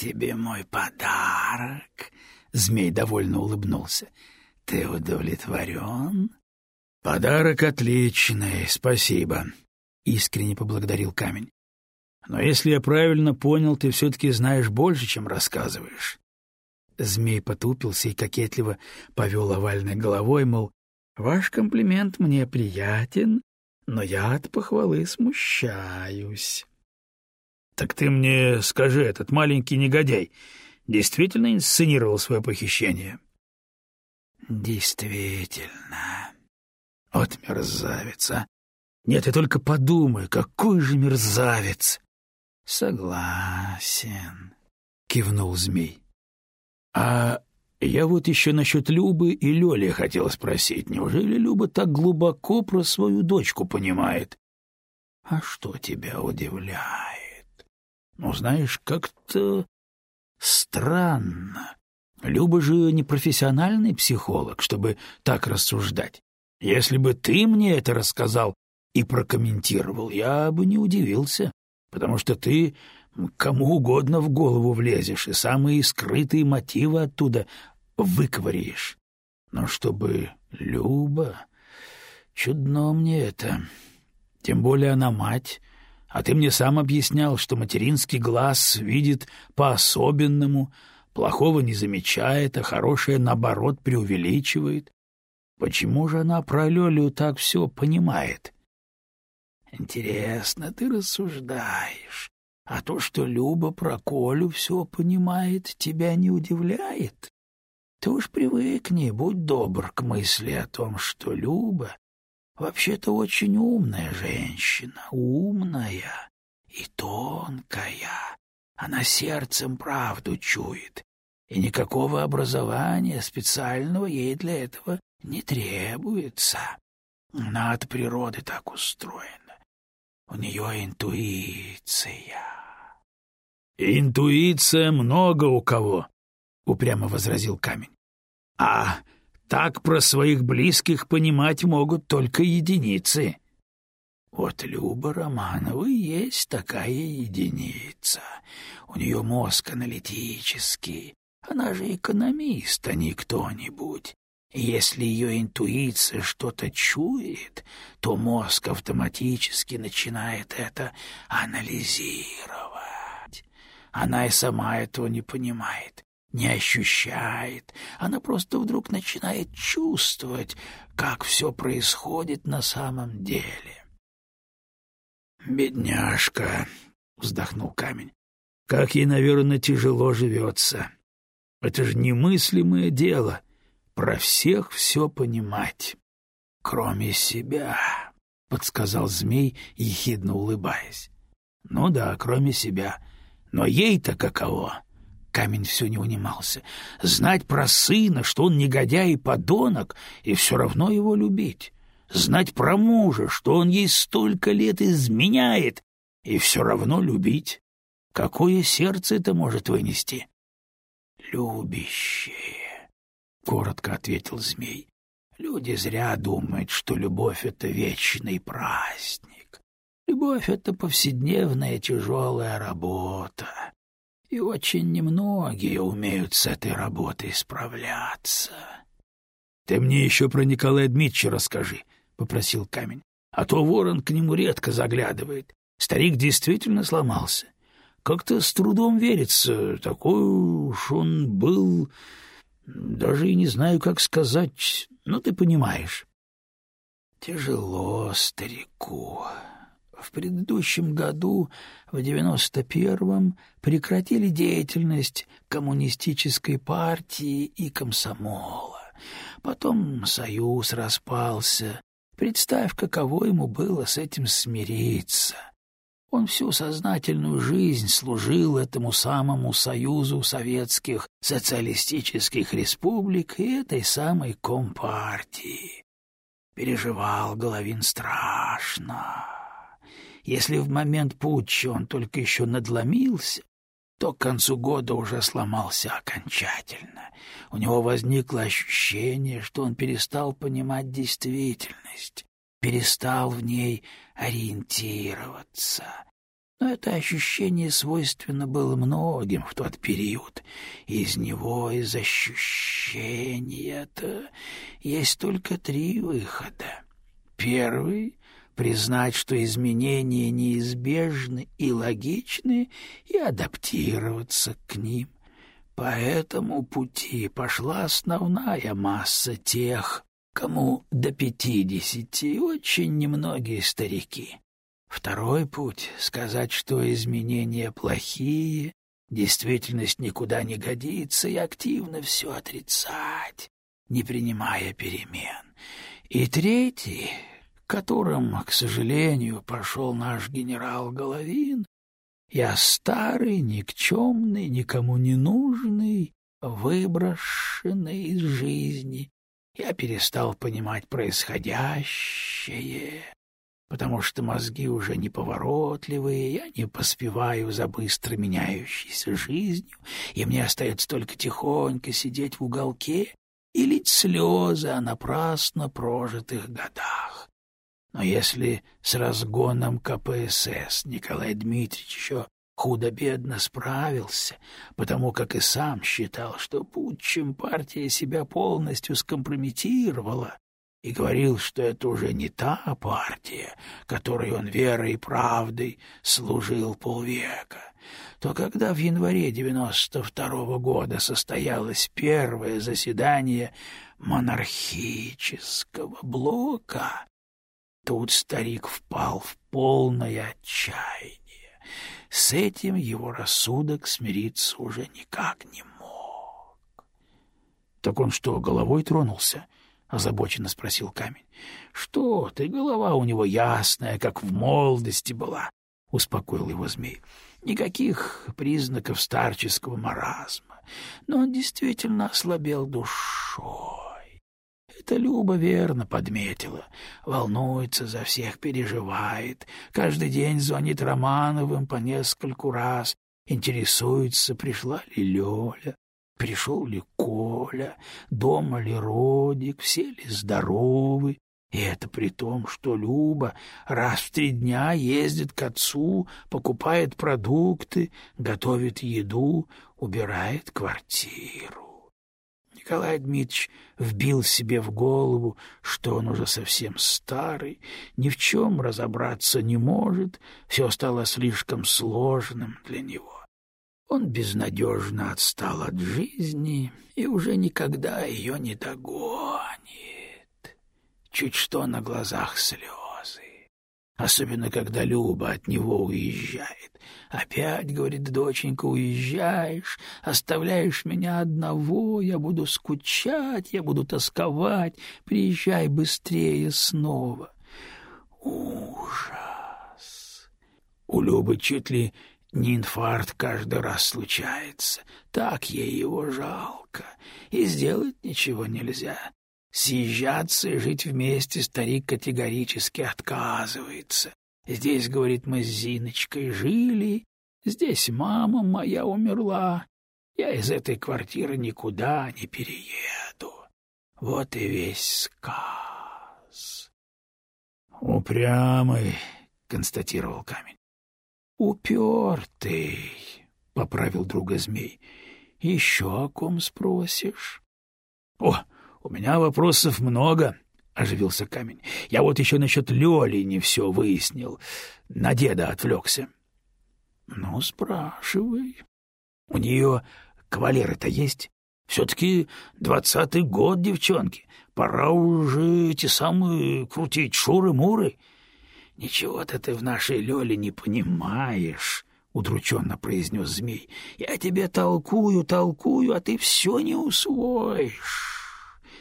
тебе мой подарок?» Змей довольно улыбнулся. «Ты удовлетворен?» «Подарок отличный, спасибо», — искренне поблагодарил камень. «Но если я правильно понял, ты все-таки знаешь больше, чем рассказываешь». Змей потупился и кокетливо повел овальной головой, мол, «Ваш комплимент мне приятен, но я от похвалы смущаюсь». «Так ты мне скажи, этот маленький негодяй действительно инсценировал свое похищение?» «Действительно. Вот мерзавец, а! Нет, ты только подумай, какой же мерзавец!» «Согласен», — кивнул змей. «А я вот еще насчет Любы и Лёли хотел спросить. Неужели Люба так глубоко про свою дочку понимает? А что тебя удивляет? Ну, знаешь, как-то странно. Люба же не профессиональный психолог, чтобы так рассуждать. Если бы ты мне это рассказал и прокомментировал, я бы не удивился, потому что ты кому угодно в голову влезешь и самые скрытые мотивы оттуда выковыряешь. Но чтобы Люба... Чудно мне это. Тем более она мать, а ты мне сам объяснял, что материнский глаз видит по-особенному, плохого не замечает, а хорошее, наоборот, преувеличивает. Почему же она про Лёлю так все понимает? Интересно, ты рассуждаешь. А то, что Люба про Колю все понимает, тебя не удивляет? Ты уж привыкни, будь добр к мысли о том, что Люба вообще-то очень умная женщина, умная и тонкая. Она сердцем правду чует, и никакого образования специального ей для этого не требуется. Она от природы так устроена. У нее интуиция. «Интуиция много у кого», — упрямо возразил камень. «А так про своих близких понимать могут только единицы». Вот Люба Романова есть такая единица. У нее мозг аналитический. Она же экономист, а не кто-нибудь. Если ее интуиция что-то чует, то мозг автоматически начинает это анализировать. Она и сама этого не понимает, не ощущает. Она просто вдруг начинает чувствовать, как все происходит на самом деле. «Бедняжка!» — вздохнул камень. «Как ей, наверное, тяжело живется. Это же немыслимое дело — про всех все понимать, кроме себя», — подсказал змей, ехидно улыбаясь. «Ну да, кроме себя. Но ей-то каково? Камень все не унимался. Знать про сына, что он негодяй и подонок, и все равно его любить. Знать про мужа, что он ей столько лет изменяет, и все равно любить. Какое сердце это может вынести? — Любящее, — коротко ответил змей. Люди зря думают, что любовь — это вечный праздник. Любовь — это повседневная тяжелая работа, и очень немногие умеют с этой работой справляться. — Ты мне еще про Николая Дмитриевича расскажи, — попросил камень, — а то ворон к нему редко заглядывает. Старик действительно сломался. Как-то с трудом верится, такой уж он был... Даже и не знаю, как сказать, но ты понимаешь. — Тяжело старику, в предыдущем году, в девяносто первом, прекратили деятельность коммунистической партии и комсомола. Потом союз распался. Представь, каково ему было с этим смириться. Он всю сознательную жизнь служил этому самому Союзу Советских Социалистических Республик и этой самой Компартии. Переживал Головин страшно. Если в момент путча он только еще надломился, то к концу года уже сломался окончательно. У него возникло ощущение, что он перестал понимать действительность, перестал в ней ориентироваться. Но это ощущение свойственно было многим в тот период. Из него, из ощущения-то, есть только три выхода. Первый — признать, что изменения неизбежны и логичны, и адаптироваться к ним. По этому пути пошла основная масса тех, кому до пятидесяти, очень немногие старики. Второй путь — сказать, что изменения плохие, действительность никуда не годится, и активно все отрицать, не принимая перемен. И третий, которым, к сожалению, пошел наш генерал Головин, я старый, никчемный, никому не нужный, выброшенный из жизни. Я перестал понимать происходящее, потому что мозги уже неповоротливые, я не поспеваю за быстро меняющейся жизнью, и мне остается только тихонько сидеть в уголке и лить слезы о напрасно прожитых годах. Но если с разгоном КПСС Николай Дмитриевич еще худо-бедно справился, потому как и сам считал, что путчем партия себя полностью скомпрометировала, и говорил, что это уже не та партия, которой он верой и правдой служил полвека, то когда в январе девяносто второго года состоялось первое заседание монархического блока, тут старик впал в полное отчаяние. С этим его рассудок смириться уже никак не мог. — Так он что, головой тронулся? —— озабоченно спросил камень. — Что ты, голова у него ясная, как в молодости была, — успокоил его змей. — Никаких признаков старческого маразма, но он действительно ослабел душой. Это Люба верно подметила. Волнуется за всех, переживает. Каждый день звонит Романовым по нескольку раз, интересуется, пришла ли Лёля. Пришел ли Коля, дома ли Родик, все ли здоровы, и это при том, что Люба раз в три дня ездит к отцу, покупает продукты, готовит еду, убирает квартиру. Николай Дмитриевич вбил себе в голову, что он уже совсем старый, ни в чем разобраться не может, все стало слишком сложным для него. Он безнадежно отстал от жизни и уже никогда ее не догонит. Чуть что на глазах слезы. Особенно, когда Люба от него уезжает. Опять, говорит доченька, уезжаешь, оставляешь меня одного, я буду скучать, я буду тосковать, приезжай быстрее снова. Ужас! У Любы чуть ли не инфаркт каждый раз случается, так ей его жалко, и сделать ничего нельзя. Съезжаться и жить вместе старик категорически отказывается. Здесь, говорит, мы с Зиночкой жили, здесь мама моя умерла, я из этой квартиры никуда не перееду. Вот и весь сказ. — Упрямый, — констатировал камень. «Упертый», — поправил друга змей. «Еще о ком спросишь?» «О, у меня вопросов много», — оживился камень. «Я вот еще насчет Лёли не все выяснил. На деда отвлекся». «Ну, спрашивай. У нее кавалеры-то есть? Все-таки двадцатый год, девчонки. Пора уже эти самые крутить шуры-муры». — Ничего-то ты в нашей Лёле не понимаешь, — удрученно произнес змей. — Я тебе толкую, толкую, а ты все не усвоишь.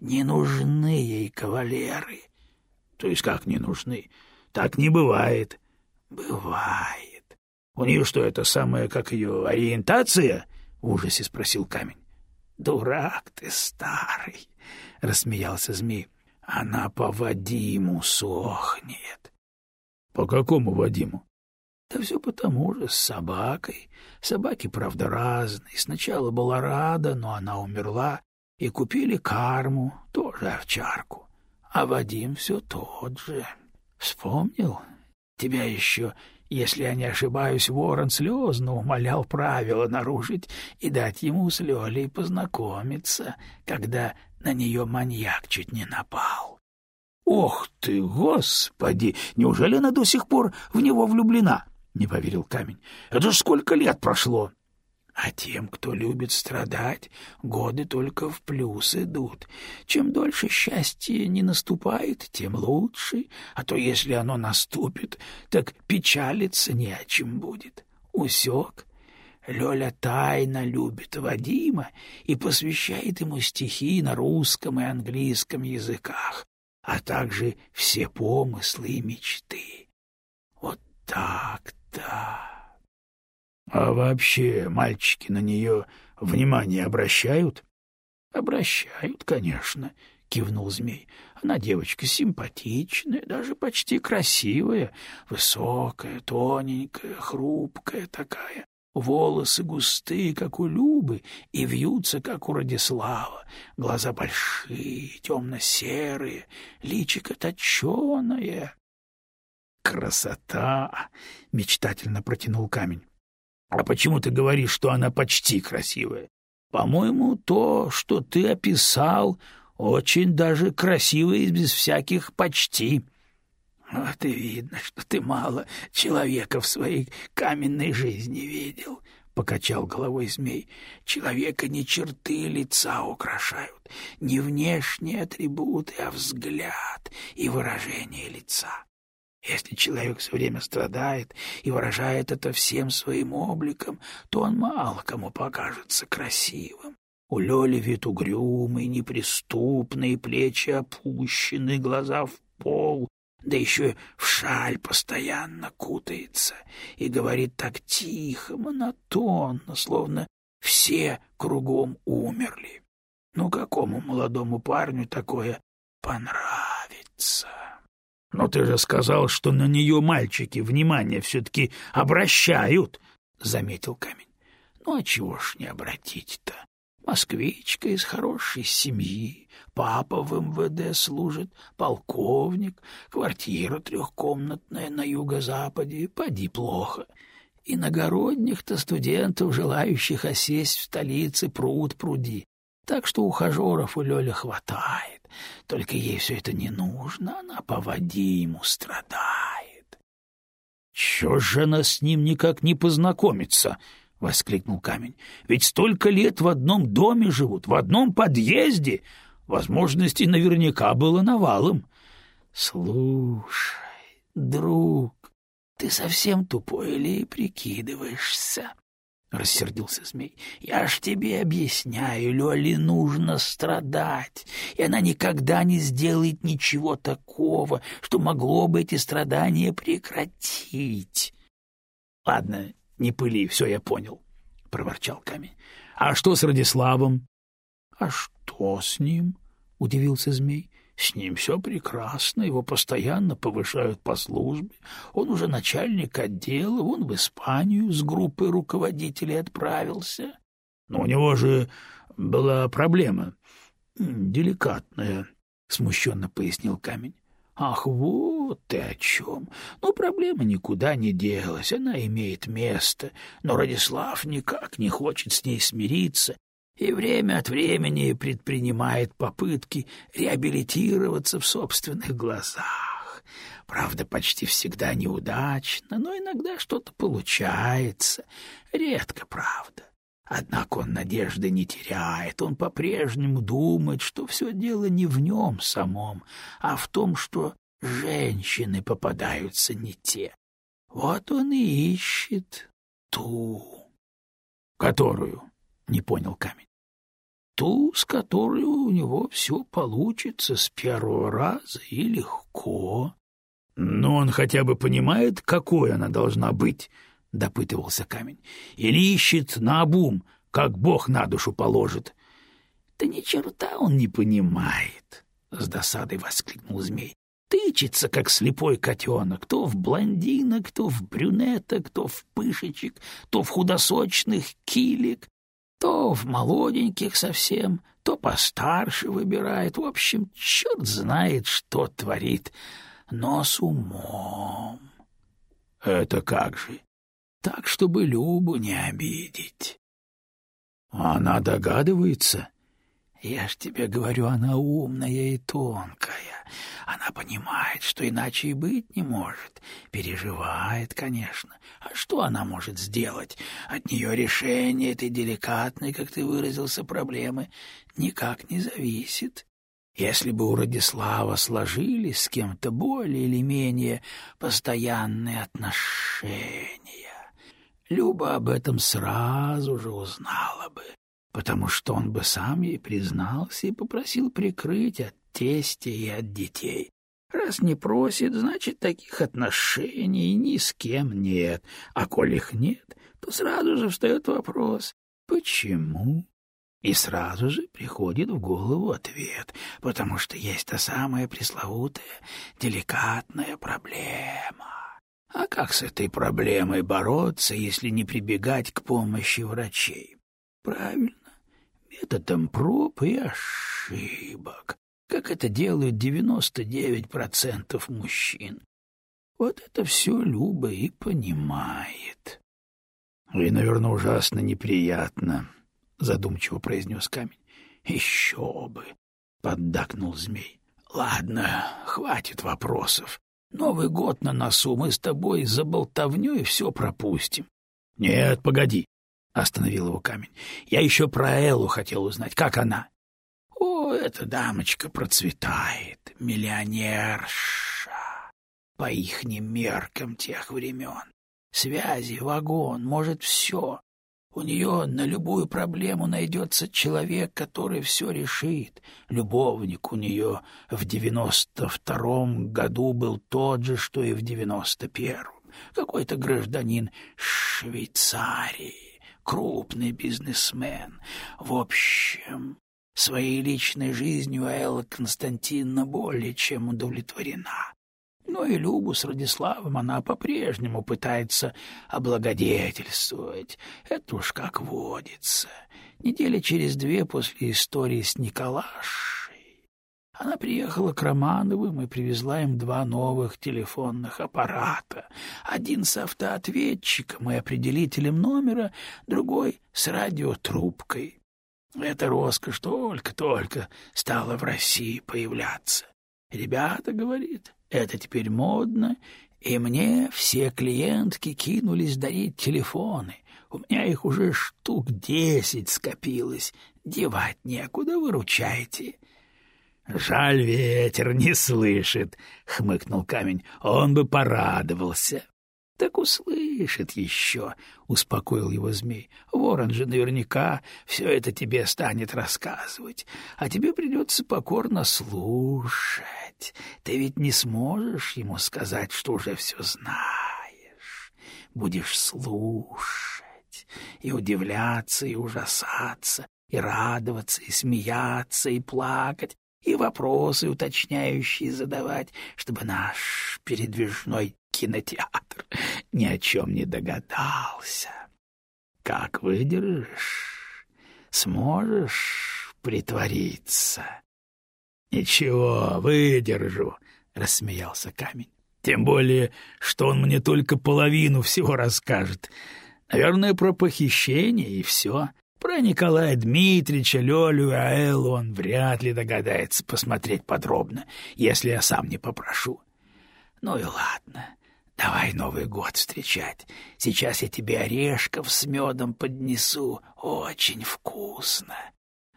Не нужны ей кавалеры. — То есть как не нужны? Так не бывает. — Бывает. У нее что, это самое, как ее ориентация? — в ужасе спросил камень. — Дурак ты старый, — рассмеялся змей. — Она по Вадиму сохнет. — По какому Вадиму? — Да все потому же, с собакой. Собаки, правда, разные. Сначала была рада, но она умерла, и купили карму, тоже овчарку. А Вадим все тот же. Вспомнил? Тебя еще Если я не ошибаюсь, ворон слезно умолял правила нарушить и дать ему с Лёлей познакомиться, когда на нее маньяк чуть не напал. — Ох ты, господи! Неужели она до сих пор в него влюблена? — не поверил камень. — Это ж сколько лет прошло! А тем, кто любит страдать, годы только в плюс идут. Чем дольше счастье не наступает, тем лучше, а то если оно наступит, так печалиться не о чем будет. Усек. Лёля тайно любит Вадима и посвящает ему стихи на русском и английском языках, а также все помыслы и мечты. Вот так-то. А вообще мальчики на нее внимание обращают? — Обращают, конечно, — кивнул змей. Она девочка симпатичная, даже почти красивая, высокая, тоненькая, хрупкая такая. Волосы густые, как у Любы, и вьются, как у Радислава. Глаза большие, темно-серые, личико точеное. «Красота!» — мечтательно протянул камень. А почему ты говоришь, что она почти красивая? По-моему, то, что ты описал, очень даже красиво и без всяких почти. Вот и видно, что ты мало человека в своей каменной жизни видел, — покачал головой змей. Человека не черты лица украшают, не внешние атрибуты, а взгляд и выражение лица. Если человек все время страдает и выражает это всем своим обликом, то он мало кому покажется красивым. У Лёли вид угрюмый, неприступный, плечи опущены, глаза в пол, да еще в шаль постоянно кутается и говорит так тихо, монотонно, словно все кругом умерли. Ну, какому молодому парню такое понравится? Но ты же сказал, что на нее мальчики внимание все-таки обращают, — заметил камень. Ну, а чего ж не обратить-то? Москвичка из хорошей семьи, папа в МВД служит, полковник, квартира трехкомнатная на юго-западе, поди плохо. Иногородних-то студентов, желающих осесть в столице, пруд пруди. Так что ухажеров у Лёли хватает. Только ей все это не нужно, она по Вадиму страдает. — Чё же она с ним никак не познакомится? — воскликнул камень. — Ведь столько лет в одном доме живут, в одном подъезде. Возможностей наверняка было навалом. — Слушай, друг, ты совсем тупой или прикидываешься? — рассердился змей. — Я ж тебе объясняю, Лёле нужно страдать, и она никогда не сделает ничего такого, что могло бы эти страдания прекратить. — Ладно, не пыли, все я понял, — проворчал камень. — А что с Радиславом? — А что с ним? — удивился змей. С ним все прекрасно, его постоянно повышают по службе. Он уже начальник отдела, он в Испанию с группой руководителей отправился. Но у него же была проблема деликатная, — смущенно пояснил камень. Ах, вот ты о чем. Ну, проблема никуда не делась, она имеет место, но Радислав никак не хочет с ней смириться и время от времени предпринимает попытки реабилитироваться в собственных глазах. Правда, почти всегда неудачно, но иногда что-то получается. Редко, правда. Однако он надежды не теряет, он по-прежнему думает, что все дело не в нем самом, а в том, что женщины попадаются не те. Вот он и ищет ту. — Которую? — не понял камень ту, с которой у него все получится с первого раза и легко. — Но он хотя бы понимает, какой она должна быть, — допытывался камень. — Или ищет наобум, как Бог на душу положит. — Да ни черта он не понимает, — с досадой воскликнул змей. Тычется, как слепой котенок, то в блондинок, то в брюнеток, то в пышечек, то в худосочных килик. То в молоденьких совсем, то постарше выбирает. В общем, черт знает, что творит, но с умом. — Это как же? — Так, чтобы Любу не обидеть. — Она догадывается? — Я ж тебе говорю, она умная и тонкая. Она понимает, что иначе и быть не может. Переживает, конечно. А что она может сделать? От нее решение этой деликатной, как ты выразился, проблемы никак не зависит. Если бы у Радислава сложились с кем-то более или менее постоянные отношения, Люба об этом сразу же узнала бы, потому что он бы сам ей признался и попросил прикрыть от тестя и от детей. Раз не просит, значит, таких отношений ни с кем нет, а коль их нет, то сразу же встает вопрос «почему?». И сразу же приходит в голову ответ, потому что есть та самая пресловутая деликатная проблема. А как с этой проблемой бороться, если не прибегать к помощи врачей? Правильно, методом проб и ошибок, как это делают девяносто девять процентов мужчин. Вот это все Люба и понимает. И, наверное, ужасно неприятно, — задумчиво произнес камень. — Еще бы! — поддакнул змей. — Ладно, хватит вопросов. Новый год на носу, мы с тобой за болтовнёй все пропустим. — Нет, погоди, — остановил его камень. — Я еще про Эллу хотел узнать. Как она? — эта дамочка процветает, миллионерша, по ихним меркам тех времен. Связи, вагон, может, все. У нее на любую проблему найдется человек, который все решит. Любовник у нее в девяносто втором году был тот же, что и в девяносто первом. Какой-то гражданин Швейцарии, крупный бизнесмен. В общем, своей личной жизнью Элла Константиновна более чем удовлетворена. Но и Любу с Радиславом она по-прежнему пытается облагодетельствовать. Это уж как водится. Недели через две после истории с Николашей она приехала к Романовым и привезла им два новых телефонных аппарата. Один с автоответчиком и определителем номера, другой с радиотрубкой. Эта роскошь только-только стала в России появляться. Ребята, говорит, это теперь модно, и мне все клиентки кинулись дарить телефоны. У меня их уже штук десять скопилось. Девать некуда, выручайте. — Жаль, ветер не слышит, — хмыкнул камень. — Он бы порадовался. — Так услышит еще, — успокоил его змей. — Ворон же наверняка все это тебе станет рассказывать, а тебе придется покорно слушать. Ты ведь не сможешь ему сказать, что уже все знаешь. Будешь слушать и удивляться, и ужасаться, и радоваться, и смеяться, и плакать, и вопросы уточняющие задавать, чтобы наш передвижной кинотеатр ни о чем не догадался. Как выдержишь? Сможешь притвориться? — Ничего, выдержу, — рассмеялся камень. — Тем более, что он мне только половину всего расскажет. Наверное, про похищение и все. Про Николая Дмитриевича, Лёлю и Аэлу он вряд ли догадается посмотреть подробно, если я сам не попрошу. Ну и ладно, давай Новый год встречать. Сейчас я тебе орешков с медом поднесу. Очень вкусно.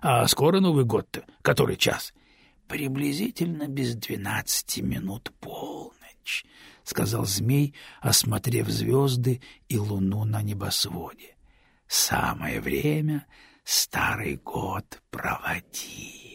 А скоро Новый год-то? Который час? приблизительно без двенадцати минут полночь, — сказал змей, осмотрев звезды и луну на небосводе. — Самое время старый год проводить.